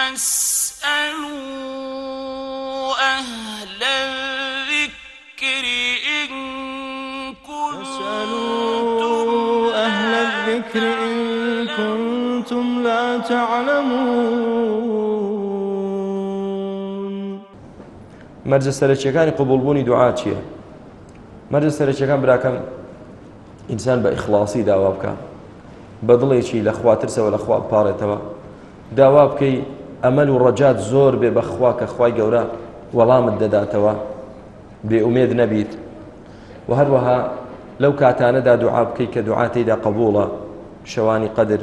فاسألوا أهل الذكر إن كنتم أهل الذكر إن كنتم لا تعلمون. مەرجە سەرچیەکانی قوبولبوونی دوعا چییە مەرجە سەرچیەکان براکەم ئینسان بە ئیخلاصی داوا بکە. بە دڵێکی پاڕێتەوە داوا بکەی ئەمەل و ڕەجات زۆر بێ بەخوا کە خوای گەورە وەڵامت دەداتەوە بێ ئومێد نەبیت. و هەروەها لەو کاتانەدا دوعا بکەی کە دوعاتیدا قبولە شەوانی قەدر.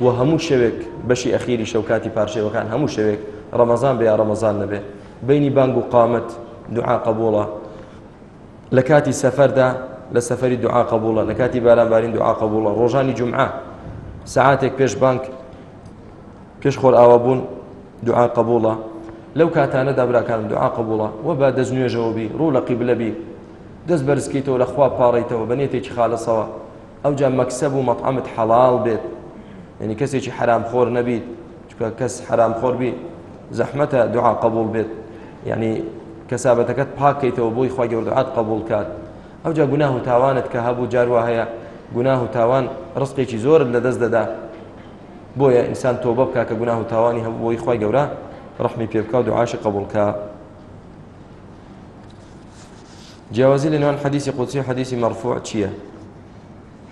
و هەموو شەوێک بەشی ئەخیری شەوکاتی پارشێوەکان هەموو شەوێک ڕەمەزان بێ یا ڕەمەزان نەبێ. بینی بانگ و قامت دوعا قبولە لە کاتی سەفەردا لە سەفەری دوعا قبولە لە کاتی بارانبارین دوعا قبولە ڕۆژانی جمعە سعاتێک پێش بانک پێش خۆر ئاوا بوون. دوعا قبولە لەو کاتانەدا براکانم دوعا قبولە و با دەست نوێژەوە بی ڕوو قیبلە بی دەست بەرزکەیتەوە لە خوا پاڕیتەوە بە نێتێکی خالصەوە ئەو جا مەکسەب و مەطعمت حەڵال بێت یعنی حرام نەبیت چکە کەس حرام خۆر بی زەحمەتە دوعا قبول بێت یعنی کەسابەتەکەت پاکەیتەوە بۆی خوا گەوردعات قبول کات ئەو جا گوناه و تاوانت کە هەبوو جاروا هەیە گوناه و تاوان ڕستێکی زۆرت لەدەست بۆیە ئینسان تۆبە بکە کە گوناه و تاوانی هەبوو بۆی خی گەورە ڕحمی پێ بکە و دوعاشی قبولکە جیاوازی لە نوان حەدیسی قودسی و حەدیسی مەرفوع چییە؟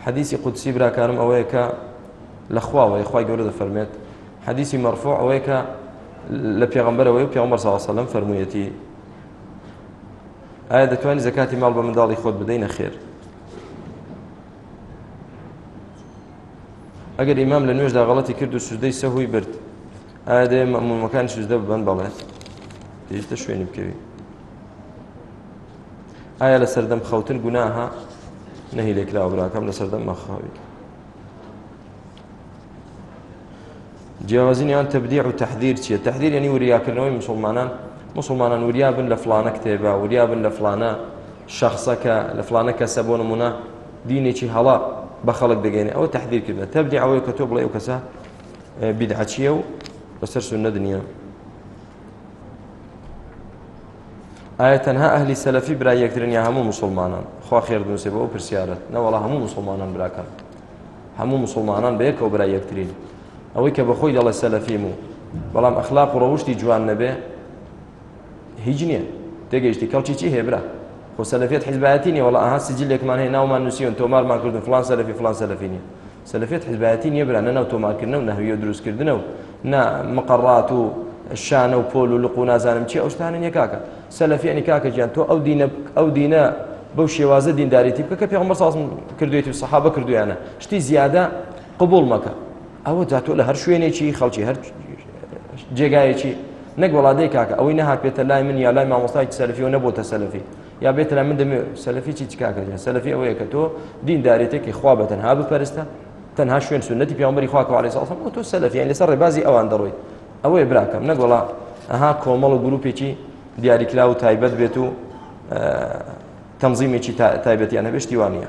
حەدیسی قودسی براکارم ئەوەیە کە لە خواوەی خی گەورە دەفەرمێت. حەدیسی مەرفوع ئەوەیە کە لە پێغمبەرەوەی و پێغمبەر ساوسلم فەرموویەتی ئایا دەتوانانی زکاتی ماڵ بە منداڵی خۆت بدەینە خێر؟ ئەگەر ئیمام لە نوێژدا غەڵەتی کرد و سوودەی سەهوی برد ئایا دێ مەمومەکان سوزدە ببن بەڵێت پێویستە شوێنی بکەوی. ئایا لە سەردەم خەوتن گوناها؟ نەهی لێکراوە براکەم لە سەردەم مەخاوی. جیاوازینیان تەبدیع و تەحذیر چییە؟ تەحذیر ینی وریاکردنەوەی مسلمانان. مسلمانان وریا بن لە فلانە کتێبە وریا بن لە فلانە شخصەکە لە فلانە کەسە بۆ نمونە. دینێکی هەڵا. بە خەڵک دەگەینێ ئەوە تەحذیرکردن تەبدی ئەوەیە کە تۆ بڵێ ئەو کەسە بیدعچیە و بەسەر سنە دنیا ئایا تەنها ئەهلی سەلەفی برای یەکترن یا هەموو مسلمانان. خوا خێر دونوسێ بە ئەو پرسیارەت نەوەڵا هەموو مسلمانان براکەن هەموو مسلمانان بە یەکەوە برای یەکترین ئەوەی کە بەخۆی دەڵێ سەلەفیم و بەڵام ئەخلاق و ڕەوشتی جوان هیچ نییە تێگەیشتی کەڵکی چی هەیە برا؟ خۆ سەلفێت حیزبایەتی نیە وڵا ئاها سجلێکمان هەیە ناومان نووسیون تۆمارمان کردن. فلان سەلفی فلان سەلفی نیە سەلفێت حیزبایەتی نییە برا نەناو تۆمارکردنە و نەهویە دروستکردنە و نا مقڕات و شانە و پۆل و لق و نازانم چی. ئەوشتانە نیە کاکە سەلفی ئەنی کاکە گیان تۆ ئەو دینە ئەو دینە بەو شێوازە دینداریتی بکە کە پێغمبەر ساسم کردوێتی و سەحابە کردویانە شتی زیادە قبول مەکە ئەوە جاتۆ لە هەر شوێنێکی خەڵکی هەر جێگایەکی نەک وڵادەی کاکە ئەوەی نەهات پێێتە لای من یا لای مامۆستای سەلفی و نەبووتە سەلفی یا بێتە لە من دەمێ سەلفی چی چکاکە سەلفی ئەوەیە کە تۆ دیندارێتێکی خوا بە تەنها بپەرستە تەنها شوێن سنەتی پیامبەری خواکە علی ساڵسم تۆ سەلفیان لەسەر ڕێبازی ئەوان دەڕۆیت. ئەوەیە براکەم نەک وڵا ئەها کۆمەڵ و گروپێکی دیاریکرا و تایبەت بێت و تەمزیمێکی تایبەتیان هەبێشتی وانە